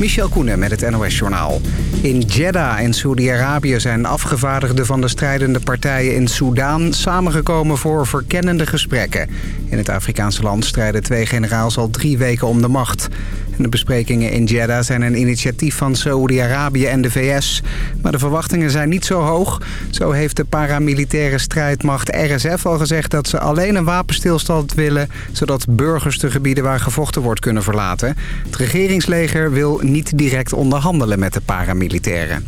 Michel Koenen met het NOS-journaal. In Jeddah in Saudi-Arabië zijn afgevaardigden van de strijdende partijen in Soudaan... samengekomen voor verkennende gesprekken. In het Afrikaanse land strijden twee generaals al drie weken om de macht. De besprekingen in Jeddah zijn een initiatief van Saoedi-Arabië en de VS. Maar de verwachtingen zijn niet zo hoog. Zo heeft de paramilitaire strijdmacht RSF al gezegd dat ze alleen een wapenstilstand willen... zodat burgers de gebieden waar gevochten wordt kunnen verlaten. Het regeringsleger wil niet direct onderhandelen met de paramilitairen.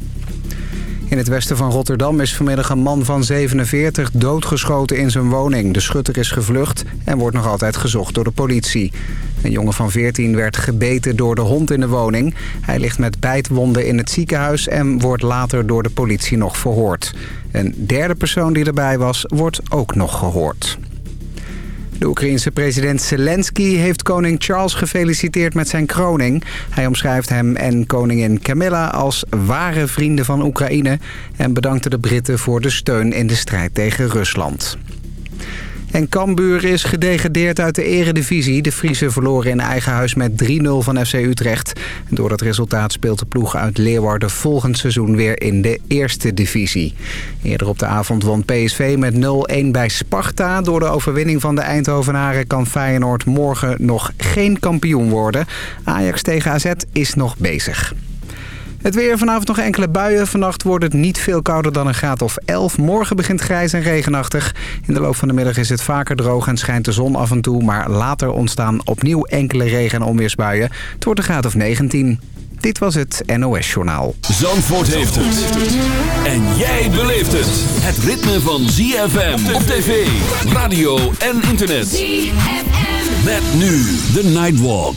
In het westen van Rotterdam is vanmiddag een man van 47 doodgeschoten in zijn woning. De schutter is gevlucht en wordt nog altijd gezocht door de politie. Een jongen van 14 werd gebeten door de hond in de woning. Hij ligt met bijtwonden in het ziekenhuis en wordt later door de politie nog verhoord. Een derde persoon die erbij was, wordt ook nog gehoord. De Oekraïense president Zelensky heeft koning Charles gefeliciteerd met zijn kroning. Hij omschrijft hem en koningin Camilla als ware vrienden van Oekraïne... en bedankte de Britten voor de steun in de strijd tegen Rusland. En Cambuur is gedegradeerd uit de eredivisie. De Friese verloren in eigen huis met 3-0 van FC Utrecht. door dat resultaat speelt de ploeg uit Leeuwarden volgend seizoen weer in de eerste divisie. Eerder op de avond won PSV met 0-1 bij Sparta. Door de overwinning van de Eindhovenaren kan Feyenoord morgen nog geen kampioen worden. Ajax tegen AZ is nog bezig. Het weer vanavond nog enkele buien. Vannacht wordt het niet veel kouder dan een graad of 11. Morgen begint grijs en regenachtig. In de loop van de middag is het vaker droog en schijnt de zon af en toe. Maar later ontstaan opnieuw enkele regen- en onweersbuien. Het wordt een graad of 19. Dit was het NOS Journaal. Zandvoort heeft het. En jij beleeft het. Het ritme van ZFM op tv, radio en internet. ZFM. Met nu de Nightwalk.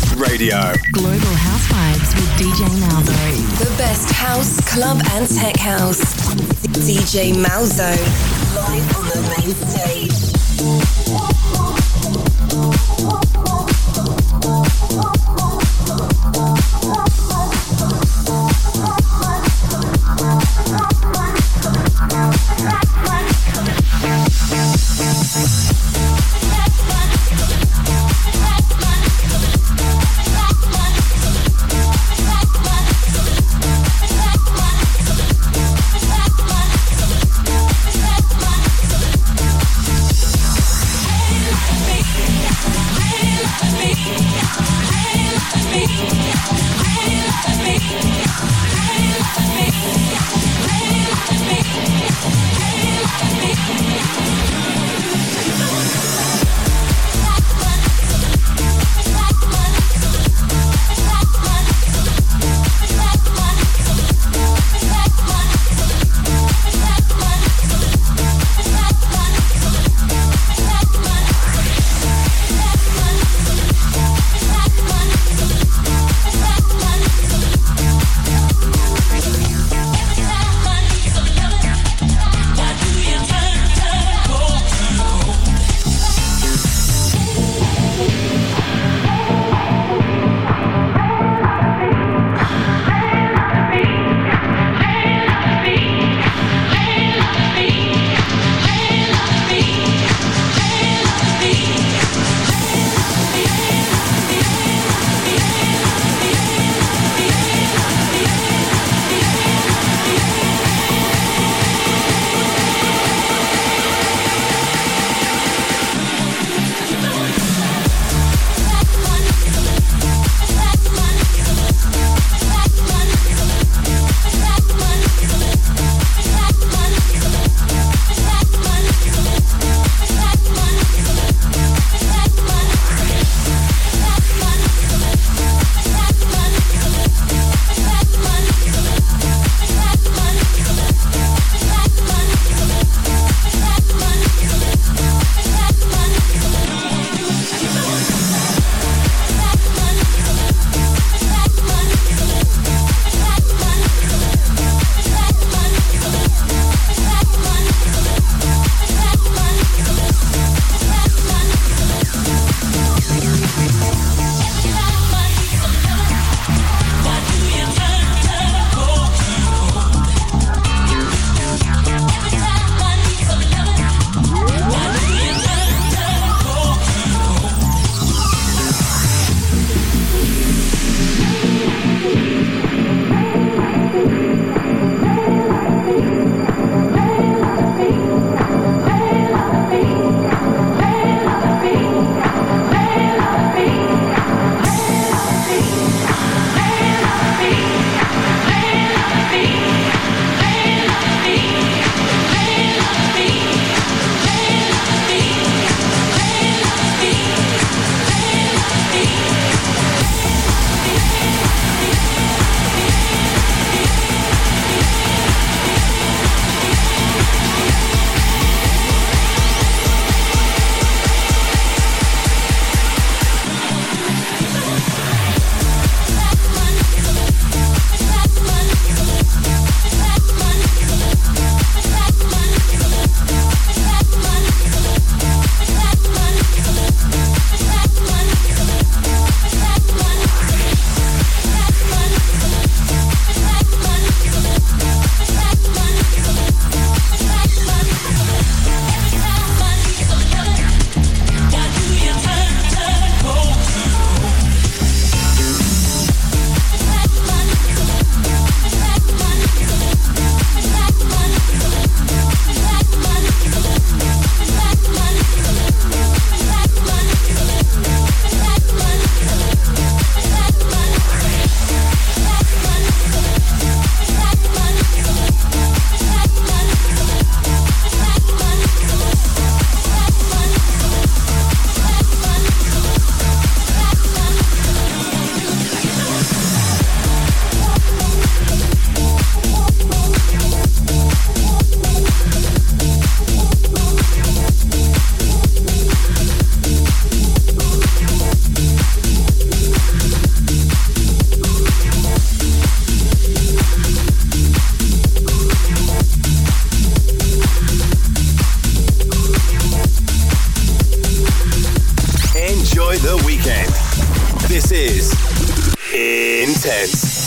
Radio. Global House Vibes with DJ Malzo. The best house, club, and tech house. DJ Malzo. Live on the main stage. is Intense.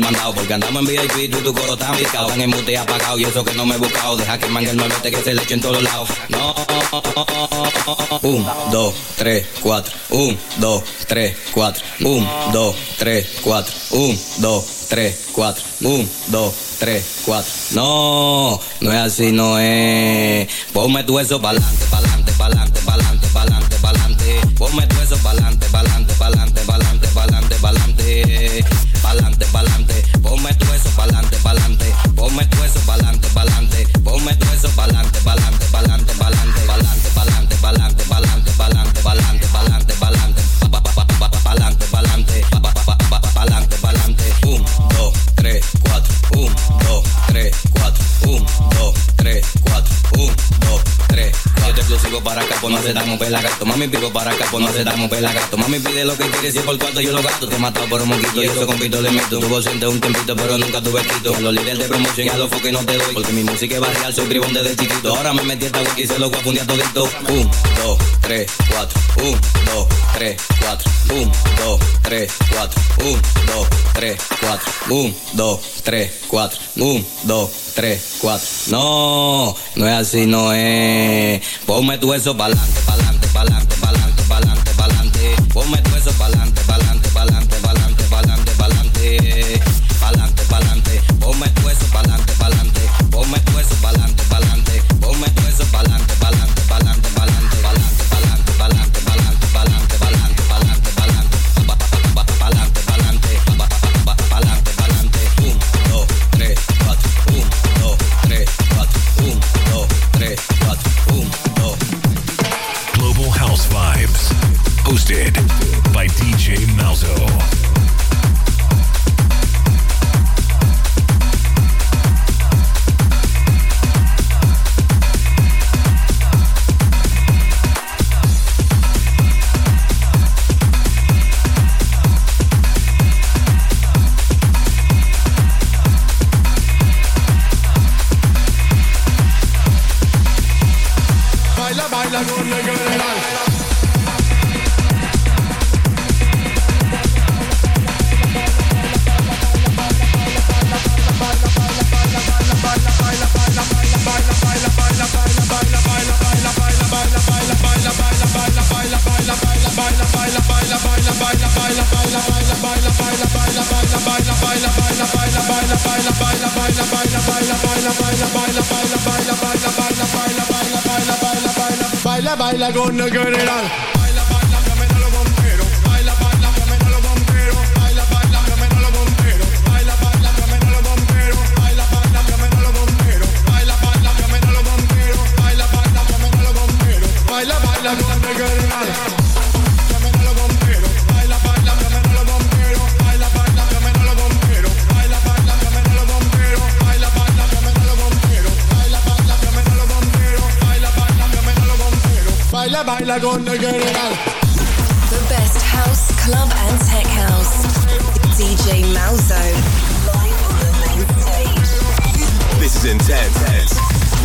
mandado porque andamos en vida y tu coro están picados están en mute y y eso que no me buscado deja que el manguero me mete que se le eche en todos lados no 1, 2, 3, 4 1, 2, 3, 4 1, 2, 3, 4 1, 2, 3, 4 1, 2, 3, 4 no, no es así, no es ponme tú eso pa'lante pa'lante, pa'lante, pa'lante, pa'lante, pa'lante ponme tú eso pa'lante me tueso, balante, balante. Vos me tueso, balante, balante. sigo para acá, pues no damos Mami pico para acá, pues no damos Mami pide lo que quiere, si por cuarto yo lo gasto. Te he por un moquito y eso con pito le meto. Tuvo siente un tempito, pero nunca tuve quito. los líderes de promoción a los no te doy. Porque mi música es real, soy tribón desde chiquito. Ahora me metí hasta lo y hice lo a fundir a todito. Un, dos, tres, cuatro. Un, dos, tres, cuatro. Un, dos, tres, cuatro. Un, dos, tres, cuatro. Un, dos, tres, cuatro. Un, dos, 3, 4. No, no es así, no es. Ponme tu eso pa'lante, pa'lante, pa'lante, pa'lante, pa'lante, pa'lante. Ponme tu eso pa'lante, pa'lante, pa'lante, pa'lante, pa'lante, pa'lante. Pa'lante, pa'lante. Ponme tu eso pa'lante, pa'lante. Ponme tu eso pa'lante, pa'lante.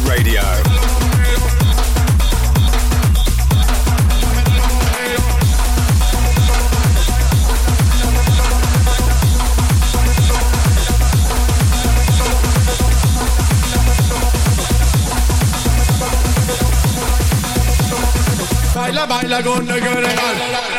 Radio. Baila, baila con la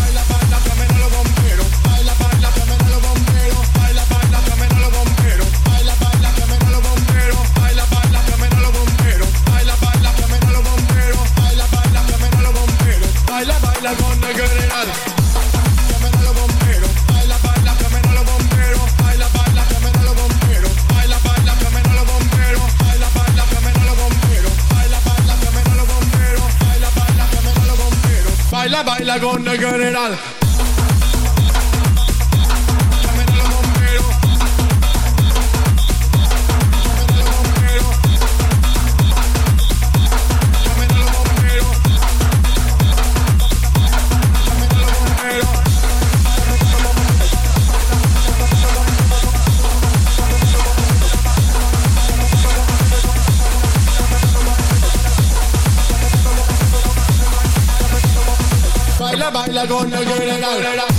la gonna it all. con el general.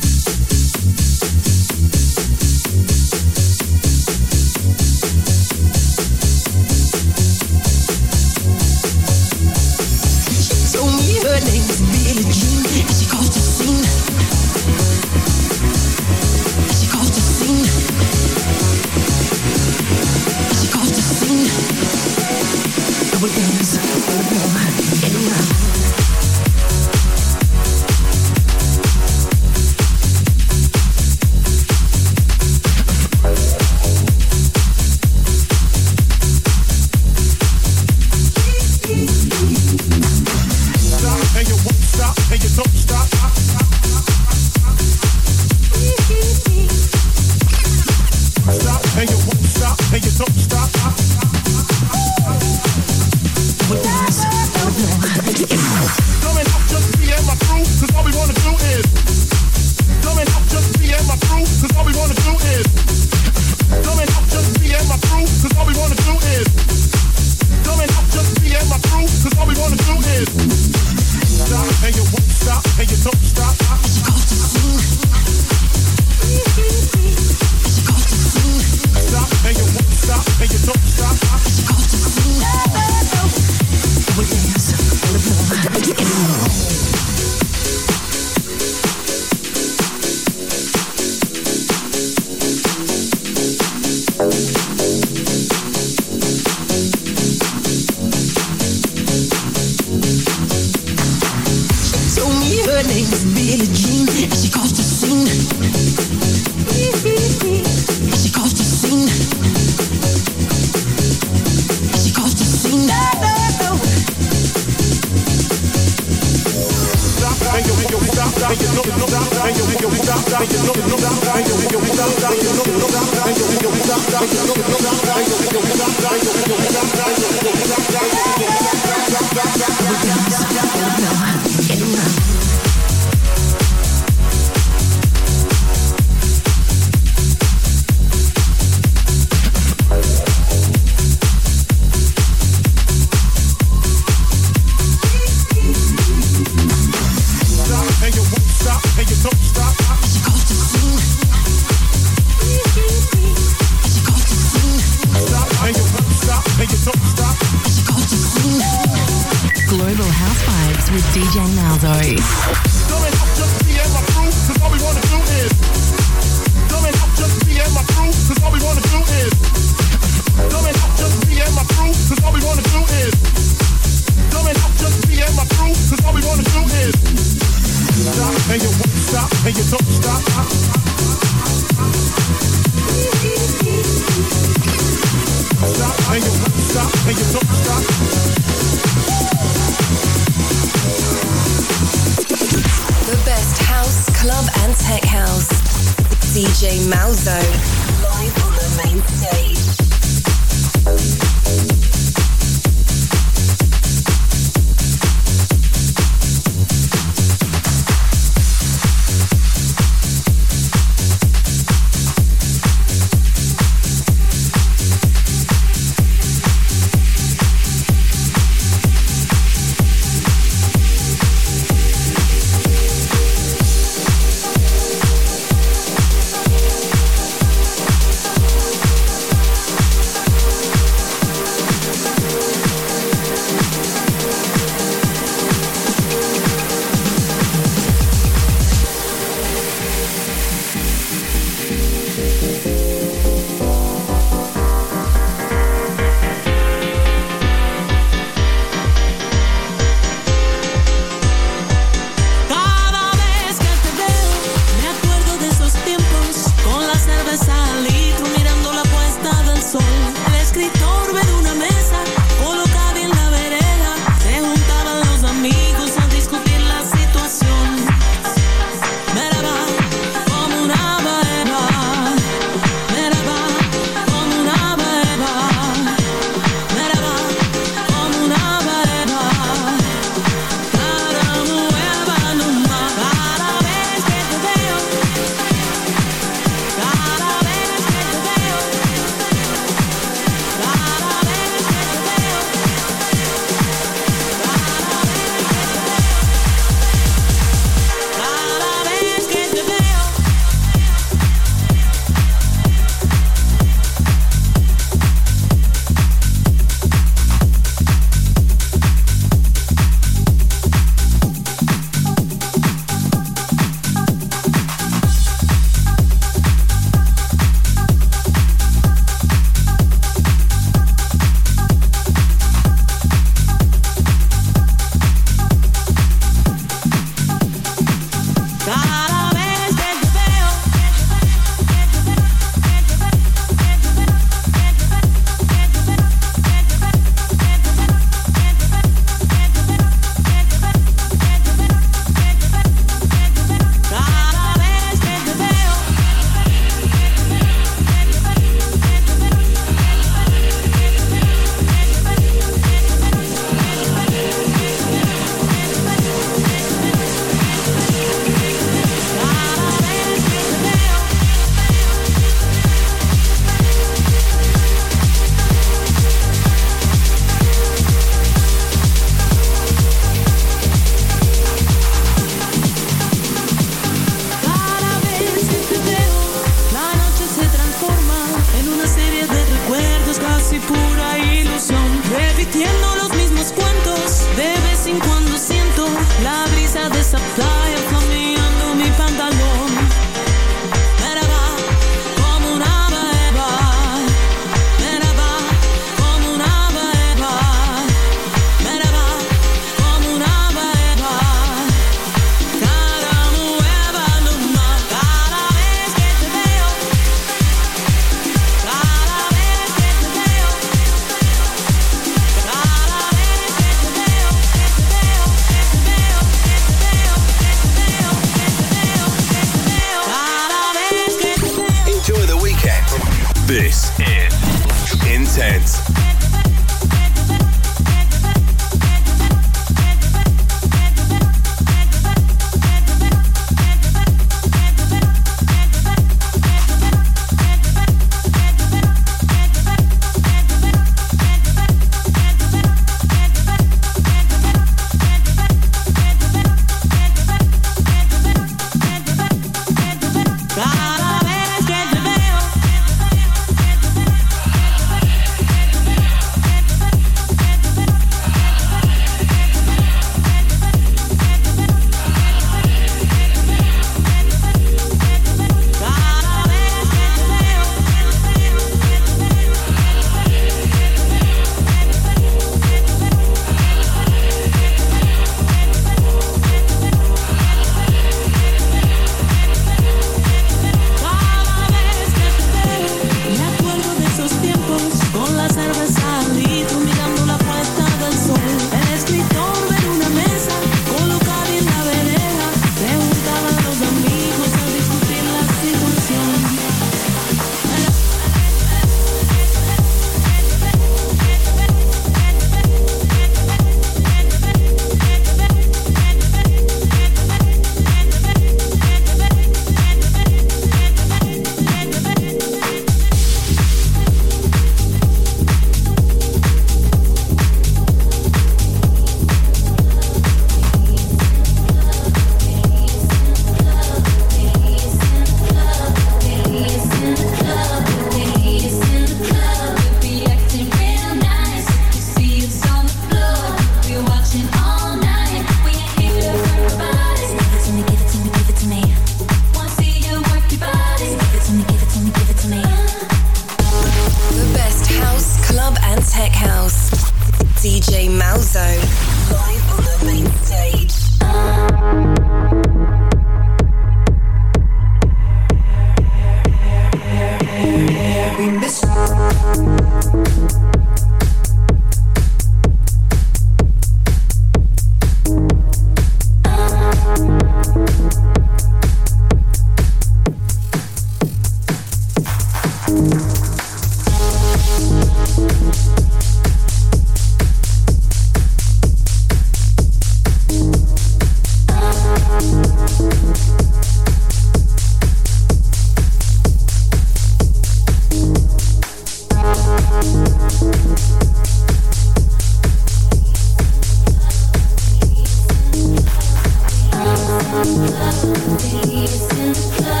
Fly.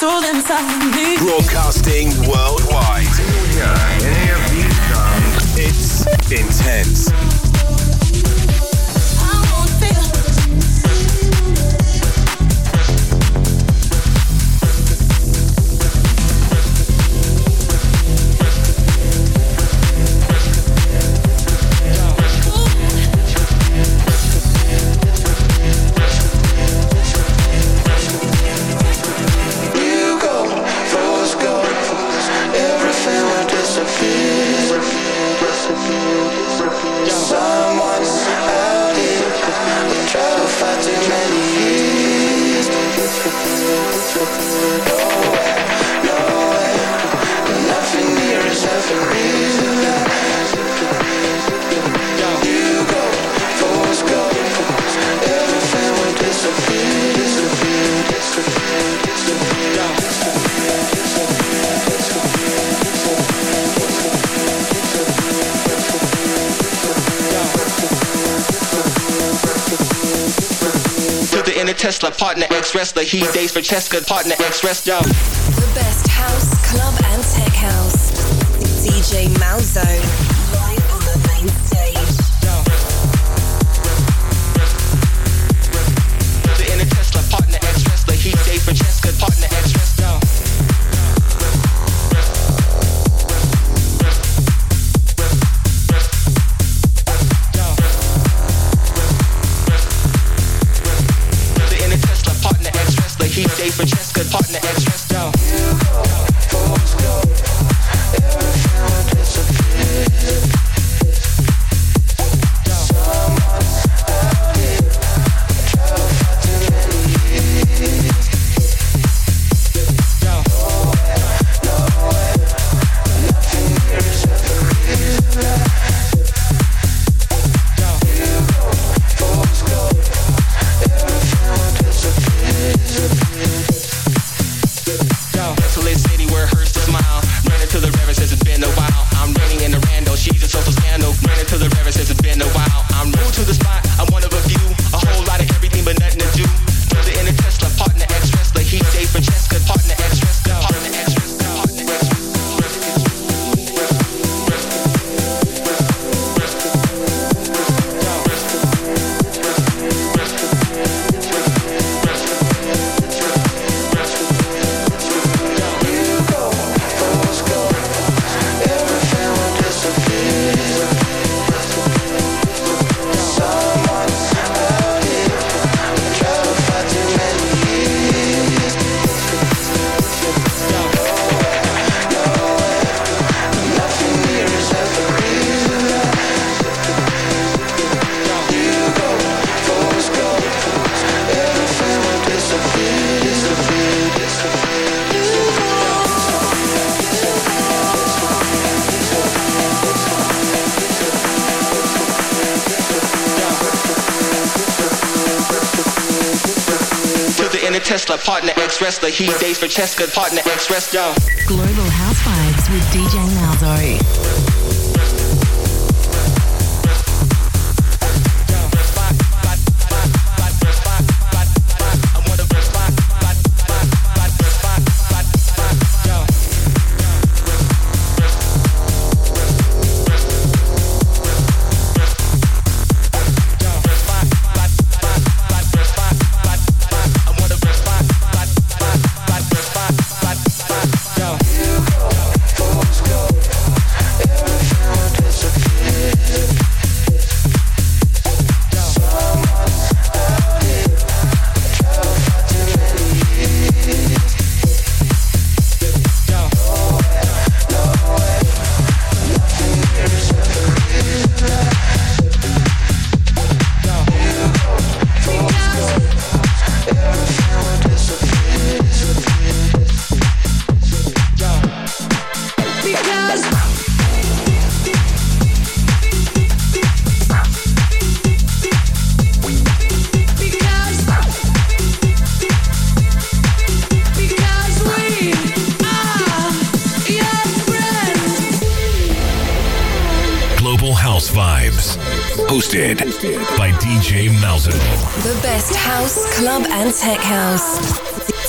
soul inside me. Broadcasting worldwide. It's intense. for Cheska, partner The best house, club, and tech house. DJ Malzone. the heat days for Cheska, partner, ex-wrestler. Global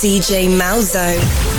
DJ Malzo.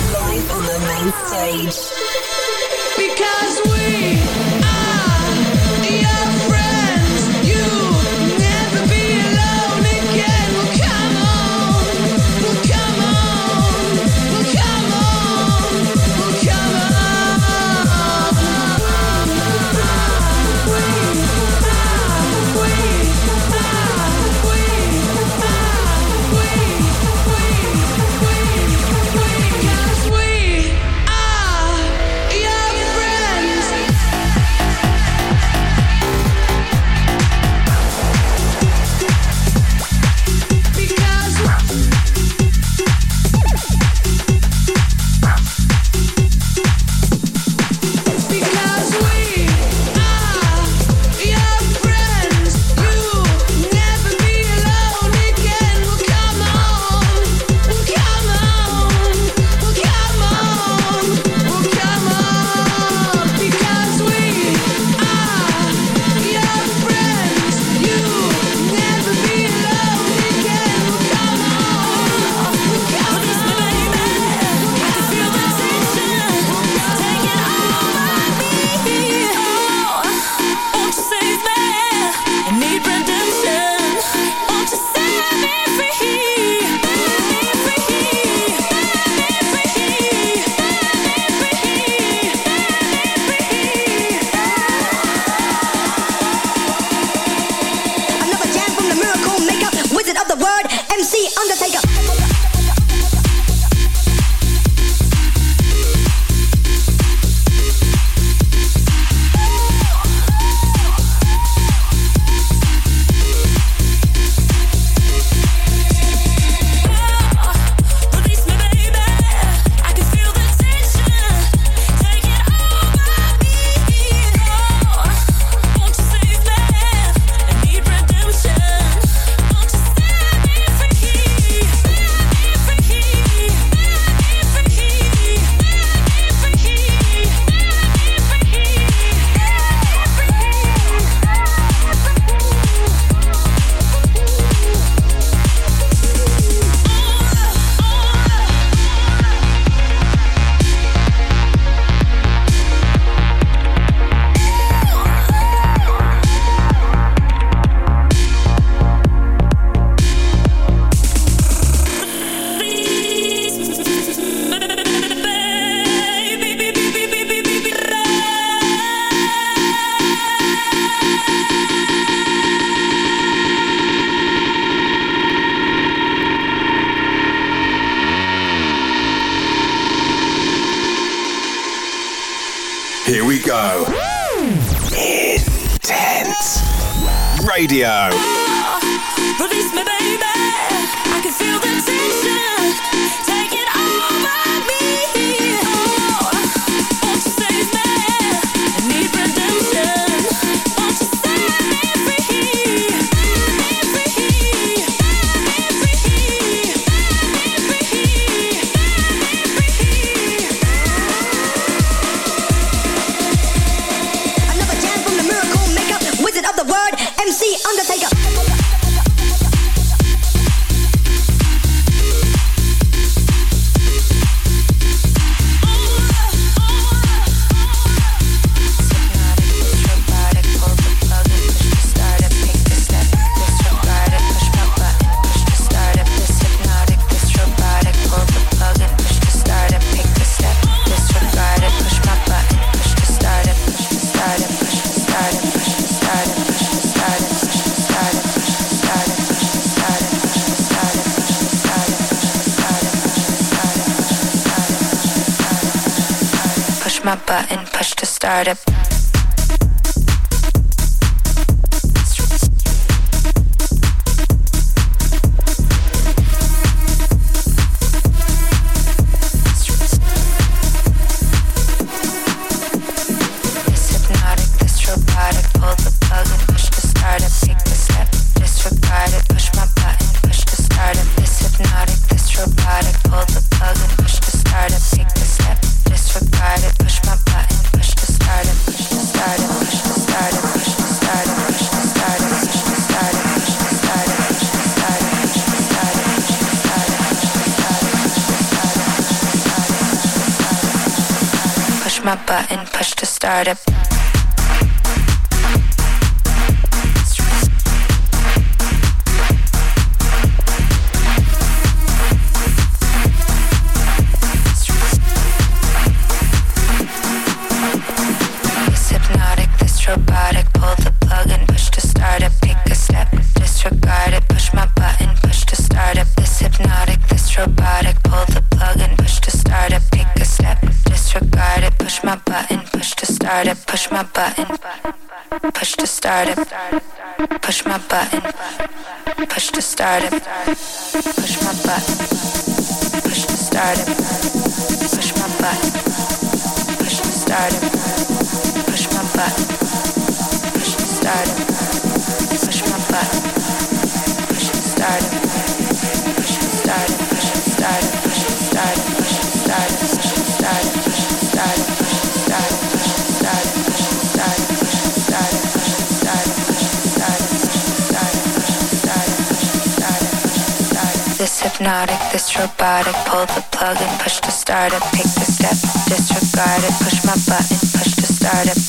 start it, pick the step, disregard it, push my button, push to start it.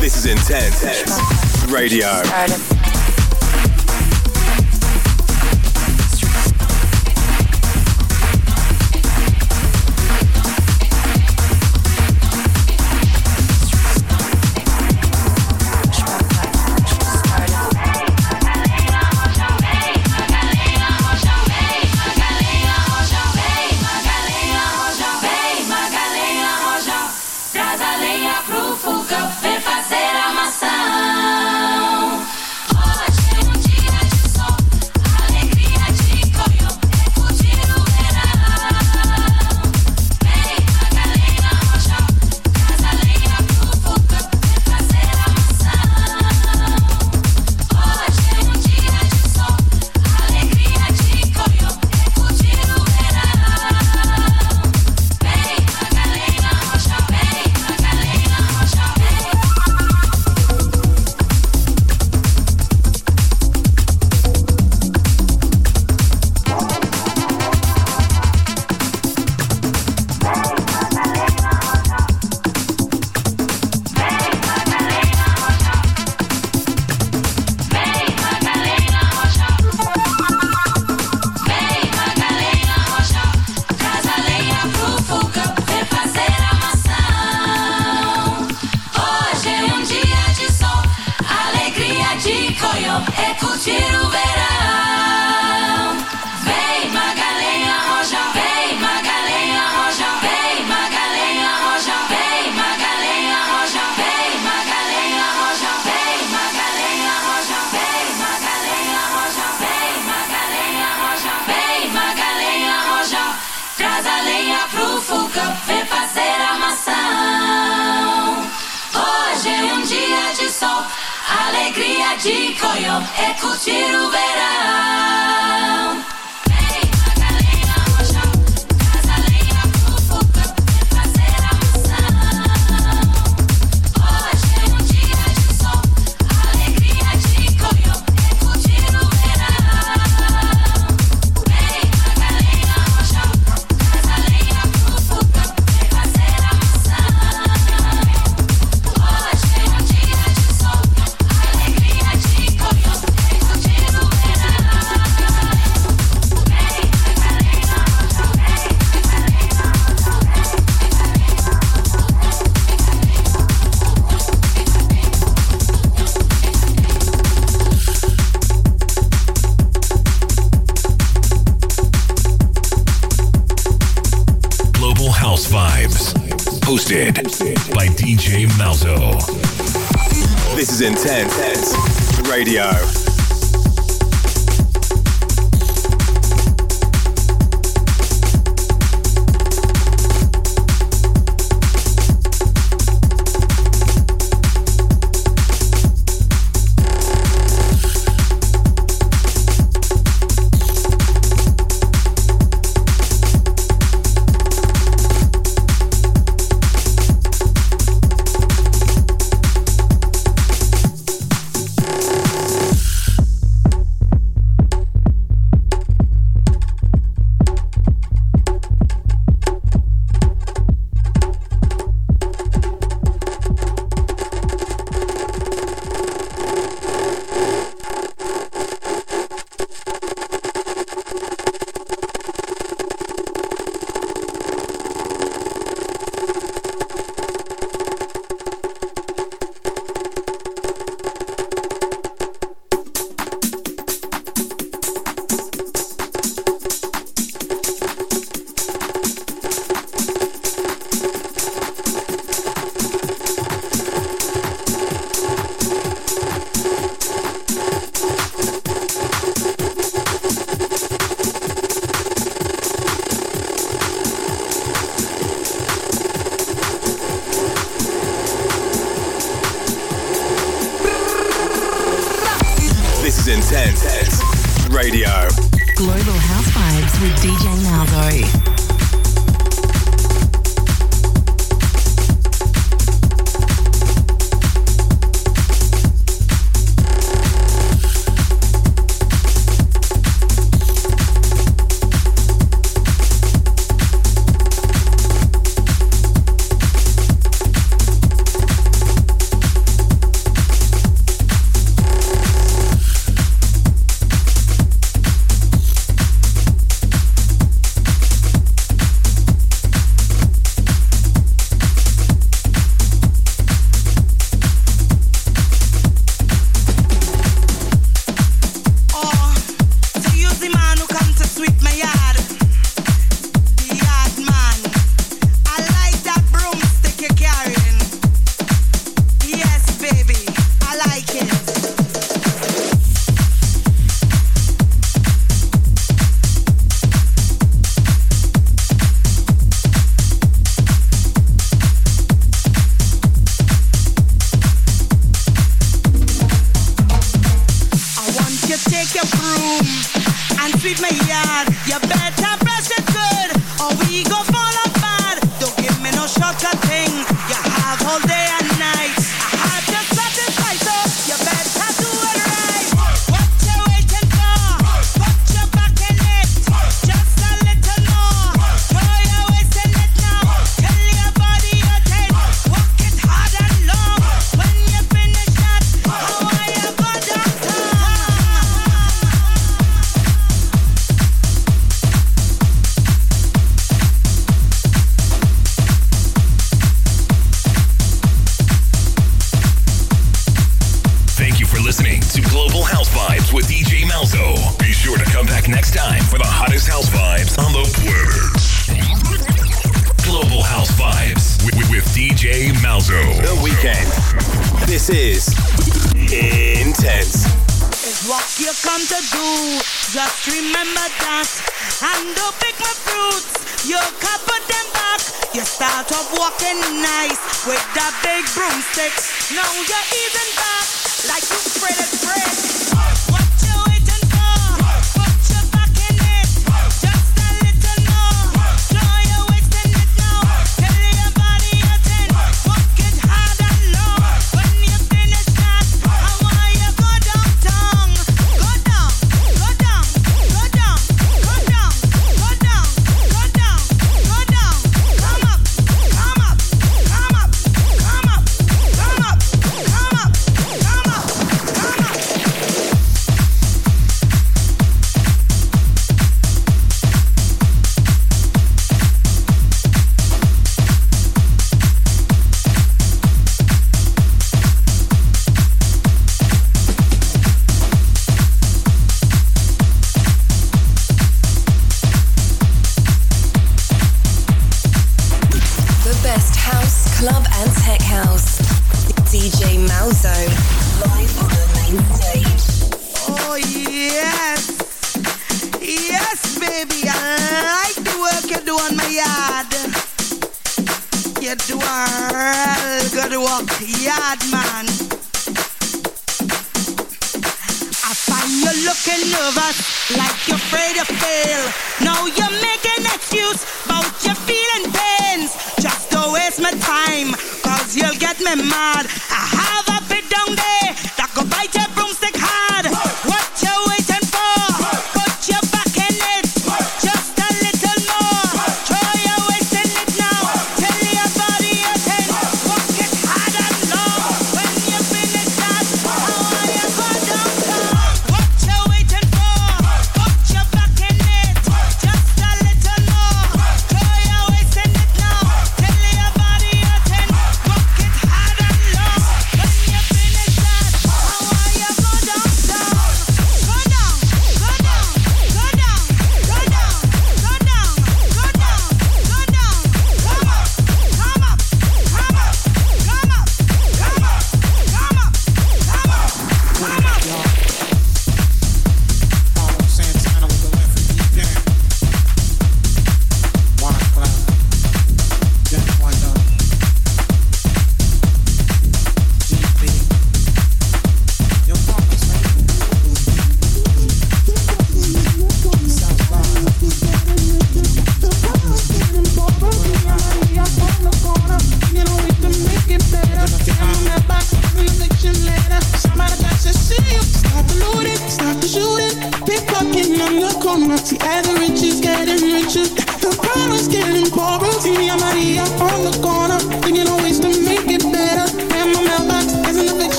This is intense radio. cidade, coio, é curtir o verão. Intense Radio.